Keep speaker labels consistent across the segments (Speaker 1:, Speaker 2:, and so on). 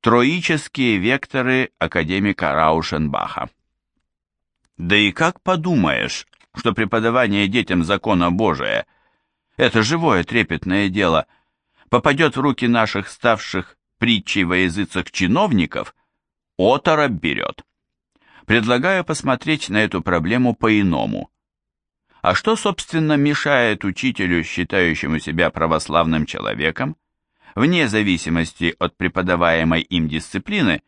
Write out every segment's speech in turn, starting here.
Speaker 1: Троические векторы академика Раушенбаха. Да и как подумаешь, что преподавание детям закона Божия – это живое трепетное дело – попадет в руки наших ставших притчей во языцах чиновников, оторопь берет. Предлагаю посмотреть на эту проблему по-иному. А что, собственно, мешает учителю, считающему себя православным человеком, вне зависимости от преподаваемой им дисциплины,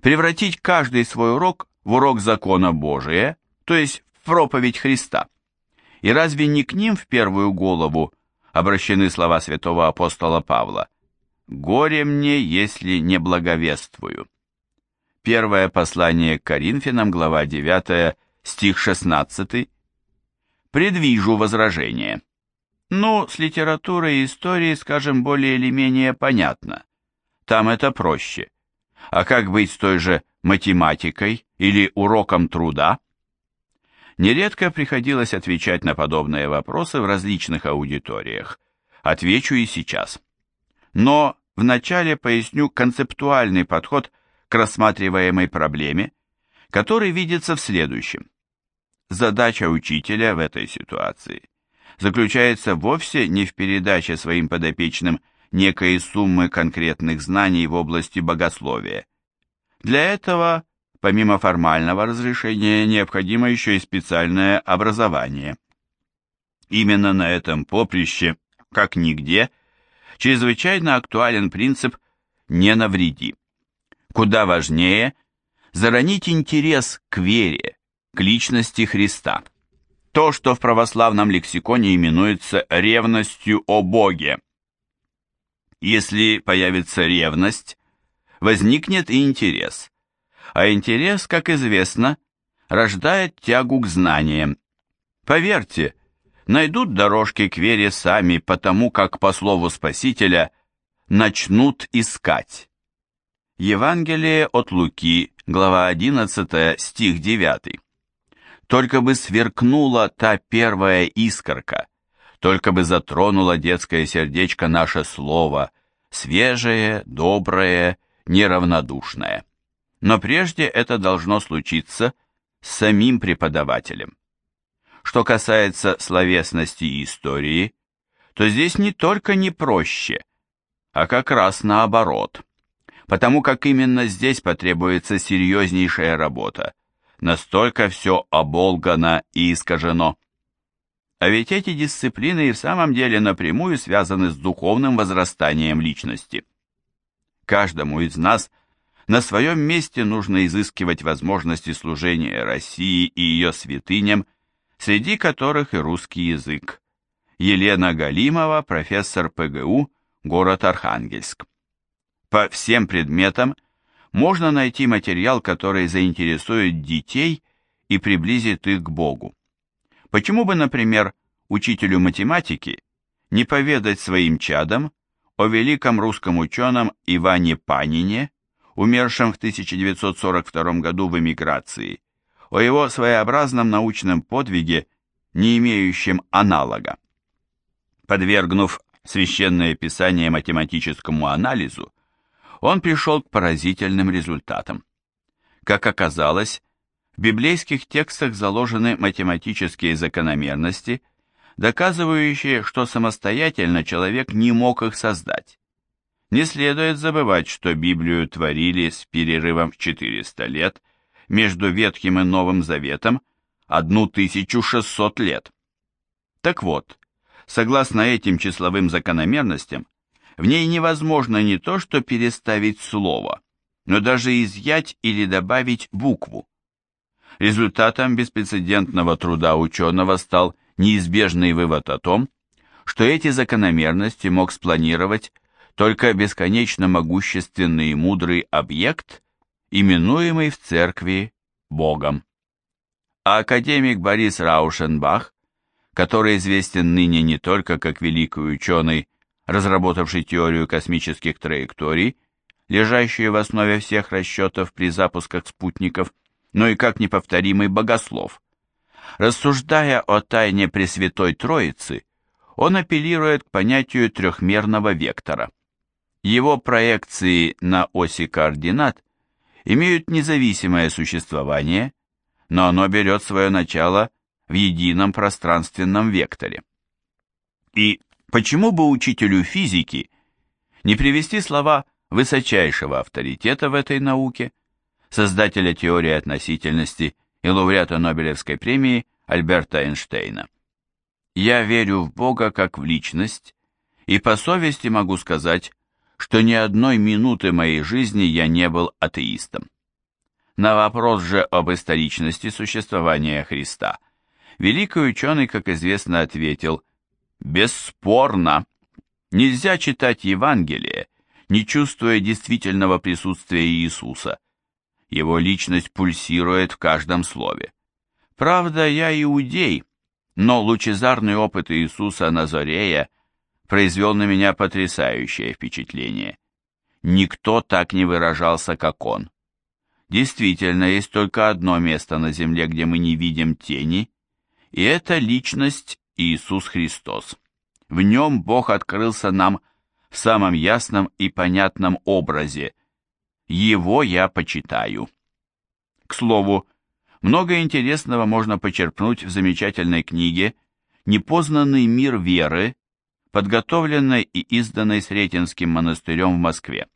Speaker 1: превратить каждый свой урок в урок закона Божия, то есть в проповедь Христа? И разве не к ним в первую голову обращены слова святого апостола Павла «Горе мне, если не благовествую». Первое послание к Коринфянам, глава 9, стих 16. Предвижу возражение. Ну, с литературой и историей, скажем, более или менее понятно. Там это проще. А как быть с той же математикой или уроком труда? Нередко приходилось отвечать на подобные вопросы в различных аудиториях. Отвечу и сейчас. Но вначале поясню концептуальный подход к рассматриваемой проблеме, который видится в следующем. Задача учителя в этой ситуации заключается вовсе не в передаче своим подопечным некой суммы конкретных знаний в области богословия. Для этого Помимо формального разрешения, необходимо еще и специальное образование. Именно на этом поприще, как нигде, чрезвычайно актуален принцип «не навреди». Куда важнее заронить интерес к вере, к личности Христа. То, что в православном лексиконе именуется ревностью о Боге. Если появится ревность, возникнет и интерес а интерес, как известно, рождает тягу к знаниям. Поверьте, найдут дорожки к вере сами, потому как, по слову Спасителя, начнут искать. Евангелие от Луки, глава 11, стих 9. Только бы сверкнула та первая искорка, только бы затронуло детское сердечко наше слово, свежее, доброе, неравнодушное но прежде это должно случиться с самим преподавателем. Что касается словесности и истории, то здесь не только не проще, а как раз наоборот, потому как именно здесь потребуется серьезнейшая работа, настолько все оболгано и искажено. А ведь эти дисциплины и в самом деле напрямую связаны с духовным возрастанием личности. Каждому из нас на своем месте нужно изыскивать возможности служения России и ее святыням, среди которых и русский язык. Елена Галимова, профессор ПГУ, город Архангельск. По всем предметам можно найти материал, который заинтересует детей и приблизит их к Богу. Почему бы, например, учителю математики не поведать своим чадам о великом русском ученом Иване Панине, умершем в 1942 году в эмиграции, о его своеобразном научном подвиге, не имеющем аналога. Подвергнув священное писание математическому анализу, он пришел к поразительным результатам. Как оказалось, в библейских текстах заложены математические закономерности, доказывающие, что самостоятельно человек не мог их создать. Не следует забывать, что Библию творили с перерывом в 400 лет между Ветхим и Новым Заветом 1600 лет. Так вот, согласно этим числовым закономерностям, в ней невозможно не то что переставить слово, но даже изъять или добавить букву. Результатом беспрецедентного труда ученого стал неизбежный вывод о том, что эти закономерности мог спланировать только бесконечно могущественный и мудрый объект, именуемый в церкви Богом. А академик Борис Раушенбах, который известен ныне не только как великий ученый, разработавший теорию космических траекторий, лежащую в основе всех расчетов при запусках спутников, но и как неповторимый богослов. Рассуждая о тайне Пресвятой Троицы, он апеллирует к понятию трехмерного вектора – Его проекции на оси координат имеют независимое существование, но оно берет свое начало в едином пространственном векторе. И почему бы учителю физики не привести слова высочайшего авторитета в этой науке, создателя теории относительности и лауреата Нобелевской премии Альберта Эйнштейна? Я верю в Бога как в личность, и по совести могу сказать, что ни одной минуты моей жизни я не был атеистом. На вопрос же об историчности существования Христа великий ученый, как известно, ответил «Бесспорно, нельзя читать Евангелие, не чувствуя действительного присутствия Иисуса. Его личность пульсирует в каждом слове. Правда, я иудей, но лучезарный опыт Иисуса Назарея – произвел на меня потрясающее впечатление. Никто так не выражался, как он. Действительно, есть только одно место на земле, где мы не видим тени, и это личность Иисус Христос. В нем Бог открылся нам в самом ясном и понятном образе. Его я почитаю. К слову, много интересного можно почерпнуть в замечательной книге «Непознанный мир веры» подготовленной и изданной Сретенским монастырем в Москве.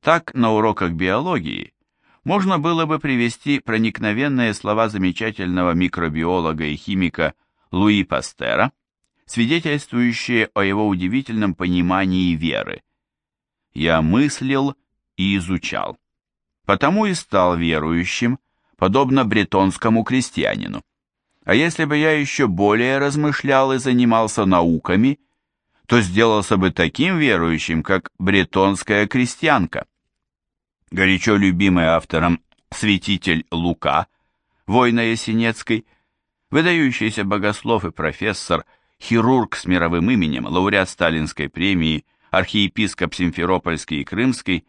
Speaker 1: Так, на уроках биологии можно было бы привести проникновенные слова замечательного микробиолога и химика Луи Пастера, свидетельствующие о его удивительном понимании веры. «Я мыслил и изучал, потому и стал верующим, подобно бретонскому крестьянину. А если бы я еще более размышлял и занимался науками – то сделался бы таким верующим, как бретонская крестьянка. Горячо любимый автором святитель Лука, война Есенецкой, выдающийся богослов и профессор, хирург с мировым именем, лауреат Сталинской премии, архиепископ Симферопольский и Крымский,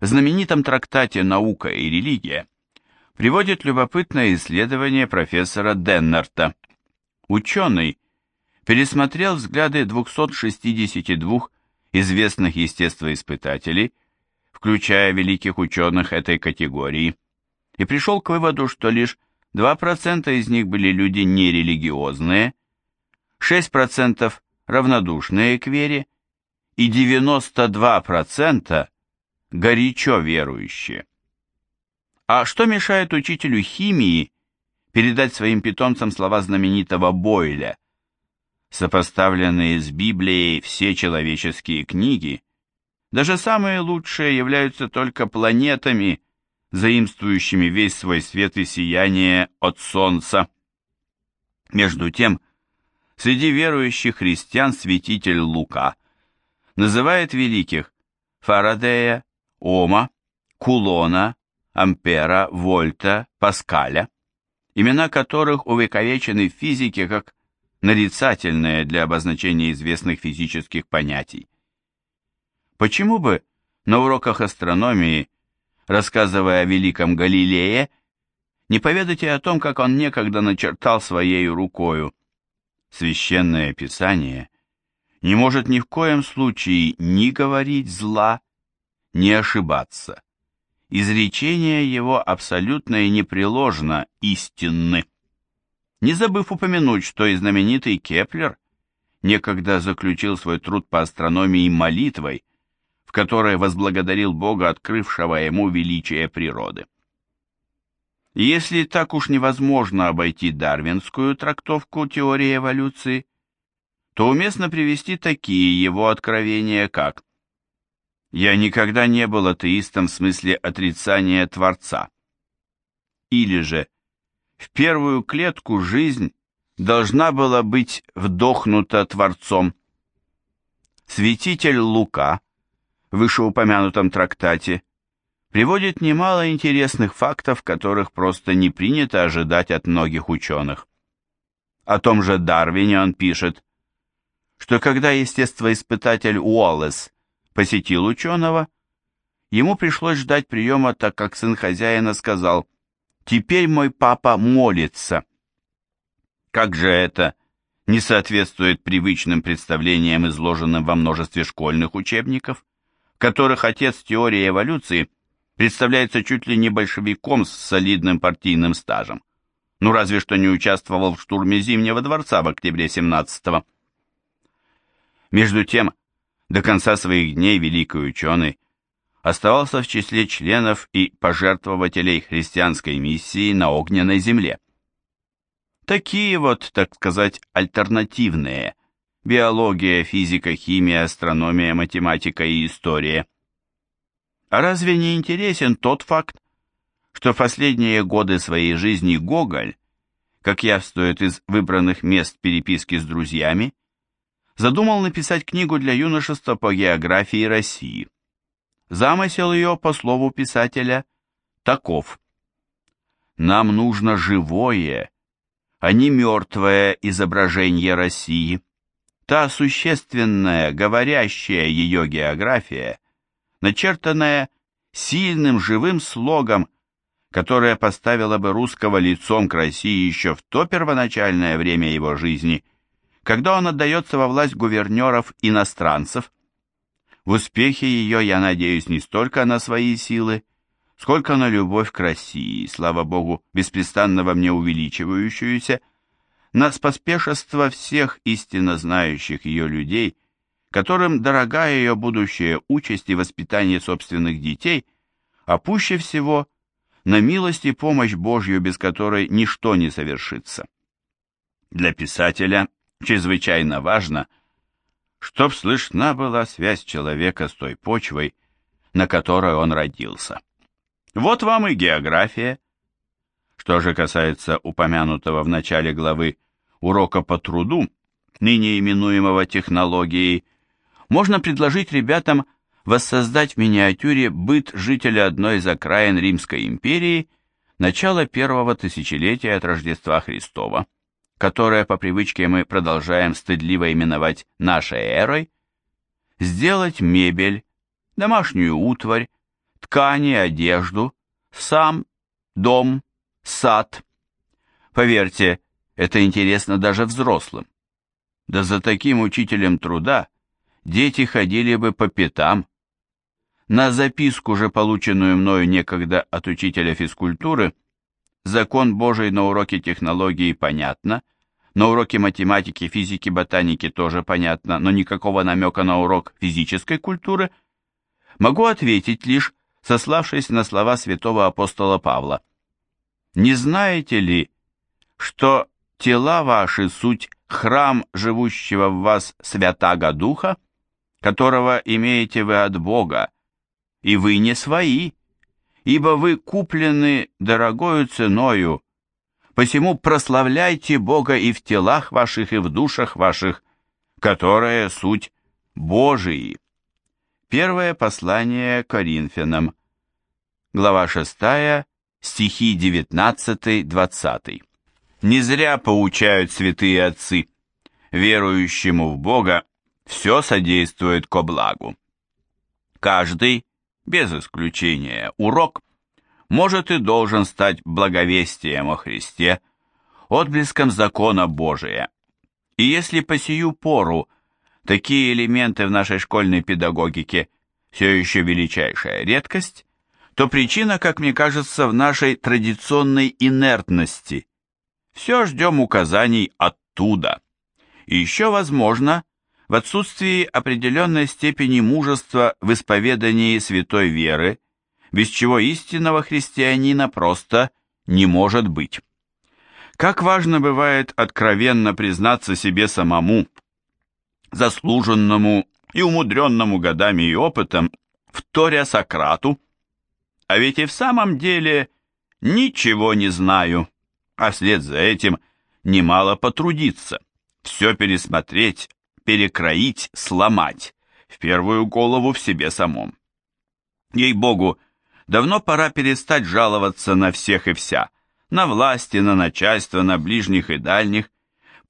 Speaker 1: в знаменитом трактате «Наука и религия» приводит любопытное исследование профессора Деннерта. Ученый, пересмотрел взгляды 262 известных естествоиспытателей, включая великих ученых этой категории, и пришел к выводу, что лишь 2% из них были люди нерелигиозные, 6% равнодушные к вере и 92% горячо верующие. А что мешает учителю химии передать своим питомцам слова знаменитого Бойля? Сопоставленные с Библией все человеческие книги, даже самые лучшие являются только планетами, заимствующими весь свой свет и сияние от Солнца. Между тем, среди верующих христиан святитель Лука называет великих Фарадея, Ома, Кулона, Ампера, Вольта, Паскаля, имена которых увековечены в физике как нарицательное для обозначения известных физических понятий. Почему бы на уроках астрономии, рассказывая о великом Галилее, не поведать и о том, как он некогда начертал своей рукою? Священное Писание не может ни в коем случае ни говорить зла, ни ошибаться. Изречения его абсолютно и непреложно истинны не забыв упомянуть, что и знаменитый Кеплер некогда заключил свой труд по астрономии молитвой, в которой возблагодарил Бога, открывшего ему величие природы. Если так уж невозможно обойти дарвинскую трактовку теории эволюции, то уместно привести такие его откровения, как «Я никогда не был атеистом в смысле отрицания Творца», или же в первую клетку жизнь должна была быть вдохнута Творцом. Святитель Лука вышеупомянутом трактате приводит немало интересных фактов, которых просто не принято ожидать от многих ученых. О том же Дарвине он пишет, что когда естествоиспытатель Уоллес посетил ученого, ему пришлось ждать приема, так как сын хозяина сказал Теперь мой папа молится. Как же это не соответствует привычным представлениям, изложенным во множестве школьных учебников? Которых отец теории эволюции представляется чуть ли не большевиком с солидным партийным стажем. Ну разве что не участвовал в штурме Зимнего дворца в октябре 17-го. Между тем, до конца своих дней великий ученый оставался в числе членов и пожертвователей христианской миссии на огненной земле. Такие вот, так сказать, альтернативные – биология, физика, химия, астрономия, математика и история. А разве не интересен тот факт, что в последние годы своей жизни Гоголь, как явствует из выбранных мест переписки с друзьями, задумал написать книгу для юношества по географии России. Замысел ее, по слову писателя, таков. Нам нужно живое, а не мертвое изображение России. Та существенная, говорящая ее география, начертанная сильным живым слогом, которая поставила бы русского лицом к России еще в то первоначальное время его жизни, когда он отдается во власть гувернеров-иностранцев. В успехе ее я надеюсь не столько на свои силы, сколько на любовь к России, слава Богу, беспрестанно во мне увеличивающуюся, на споспешество всех истинно знающих ее людей, которым дорога ее будущая участь и воспитание собственных детей, а пуще всего на милость и помощь Божью, без которой ничто не совершится. Для писателя чрезвычайно важно, чтоб слышна была связь человека с той почвой, на которой он родился. Вот вам и география. Что же касается упомянутого в начале главы урока по труду, ныне именуемого технологией, можно предложить ребятам воссоздать в миниатюре быт жителя одной из окраин Римской империи начала первого тысячелетия от Рождества Христова, которое по привычке мы продолжаем стыдливо именовать нашей эрой, сделать мебель, домашнюю утварь, ткани, одежду, сам, дом, сад. Поверьте, это интересно даже взрослым. Да за таким учителем труда дети ходили бы по пятам. На записку же, полученную мною некогда от учителя физкультуры, закон Божий на уроке технологии понятно, на уроке математики, физики, ботаники тоже понятно, но никакого намека на урок физической культуры, могу ответить лишь, сославшись на слова святого апостола Павла. «Не знаете ли, что тела ваши суть храм живущего в вас Святаго Духа, которого имеете вы от Бога, и вы не свои, ибо вы куплены дорогою ценою, посему прославляйте Бога и в телах ваших, и в душах ваших, которая суть Божии». Первое послание Коринфянам, глава 6, стихи 19-20. Не зря поучают святые отцы, верующему в Бога все содействует ко благу. Каждый, без исключения, урок может и должен стать благовестием о Христе, отблеском закона Божия. И если по сию пору такие элементы в нашей школьной педагогике все еще величайшая редкость, то причина, как мне кажется, в нашей традиционной инертности. Все ждем указаний оттуда. И еще, возможно, в отсутствии определенной степени мужества в исповедании святой веры, без чего истинного христианина просто не может быть. Как важно бывает откровенно признаться себе самому, заслуженному и умудренному годами и опытом, вторя Сократу, а ведь и в самом деле ничего не знаю, а вслед за этим немало потрудиться, все пересмотреть, перекроить, сломать, в первую голову в себе самом. Ей-богу, давно пора перестать жаловаться на всех и вся, на власти, на начальство, на ближних и дальних,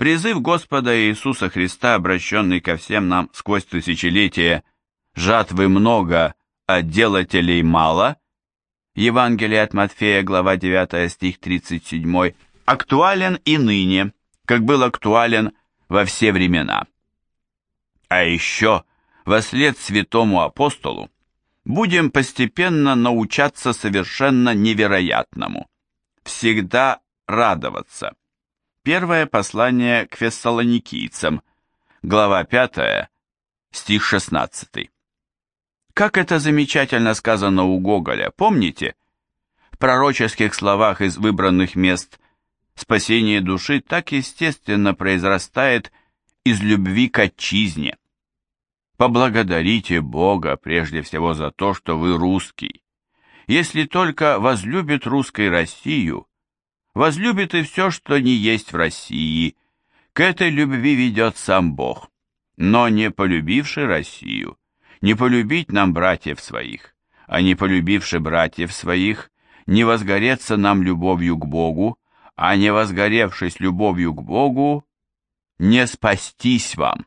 Speaker 1: Призыв Господа Иисуса Христа, обращенный ко всем нам сквозь тысячелетия «Жатвы много, а делателей мало» Евангелие от Матфея, глава 9, стих 37, актуален и ныне, как был актуален во все времена. А еще, во след святому апостолу, будем постепенно научаться совершенно невероятному. Всегда радоваться. Первое послание к фессалоникийцам, глава 5, стих 16. Как это замечательно сказано у Гоголя, помните? В пророческих словах из выбранных мест спасение души так естественно произрастает из любви к отчизне. Поблагодарите Бога прежде всего за то, что вы русский. Если только возлюбит русской Россию, возлюбит и все, что не есть в России. К этой любви ведет сам Бог. Но не полюбивший Россию, не полюбить нам братьев своих, а не полюбивши братьев своих, не возгореться нам любовью к Богу, а не возгоревшись любовью к Богу, не спастись вам.